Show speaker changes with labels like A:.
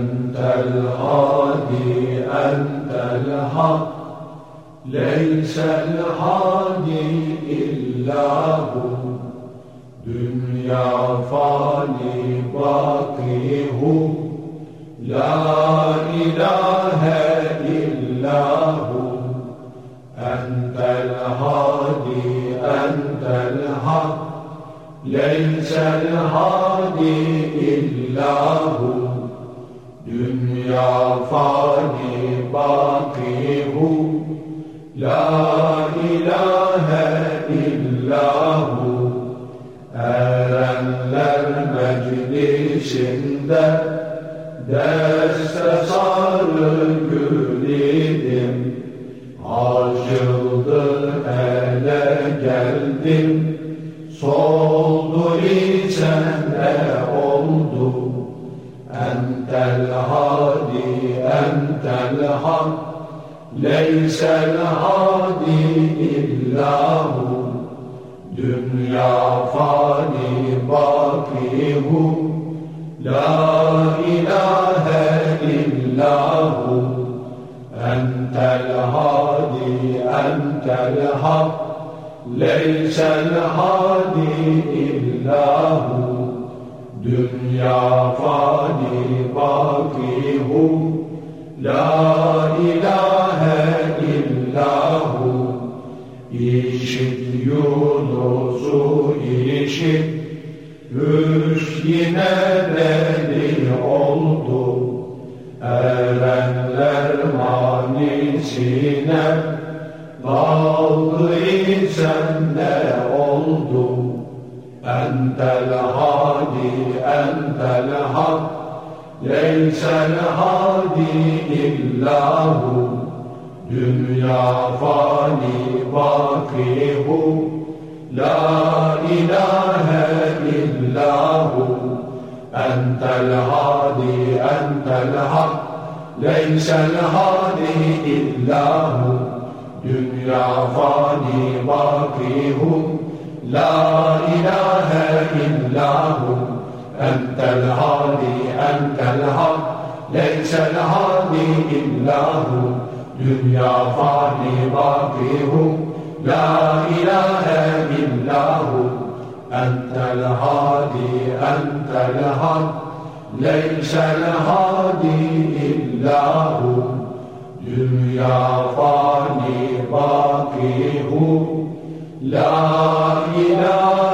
A: أنت الهادي أنت الحق. ليس الهادي إلا هو. دنيا فاني باقي هو لا إله إلا هو. أنت الهادي أنت الحق. ليس الهادي إلا هو. دنيا فاني باقي هو لا إله إلا هو Erenler meclisinde Deste sarı gül idim Açıldı ele geldim Soldu içen الحق ليس الهادي إلا هو. دنيا فاني باقي هو. لا إله إلا هو. أنت الهادي أنت الحق. ليس الهادي إلا هو. دنيا فاني باقي La ilahe illahu İşit Yunus'u işit Üç yine deli oldu. Erenler manisine Kaldı isen ne oldu. Entel hadi entel hak ليس الهادي إلا هو دنيا فاني باقيه. لا إله إلا هو أنت الهادي أنت الحق. ليس الهادي إلا هو دنيا فاني باقيه. لا إله إلا هو أنت الهادي أنت الحق ليس الهادي إلا هو. دنيا فاني باقيه لا إله إلا هو. أنت الهادي أنت الحق ليس الهادي إلا هو. دنيا فاني باقيه لا إله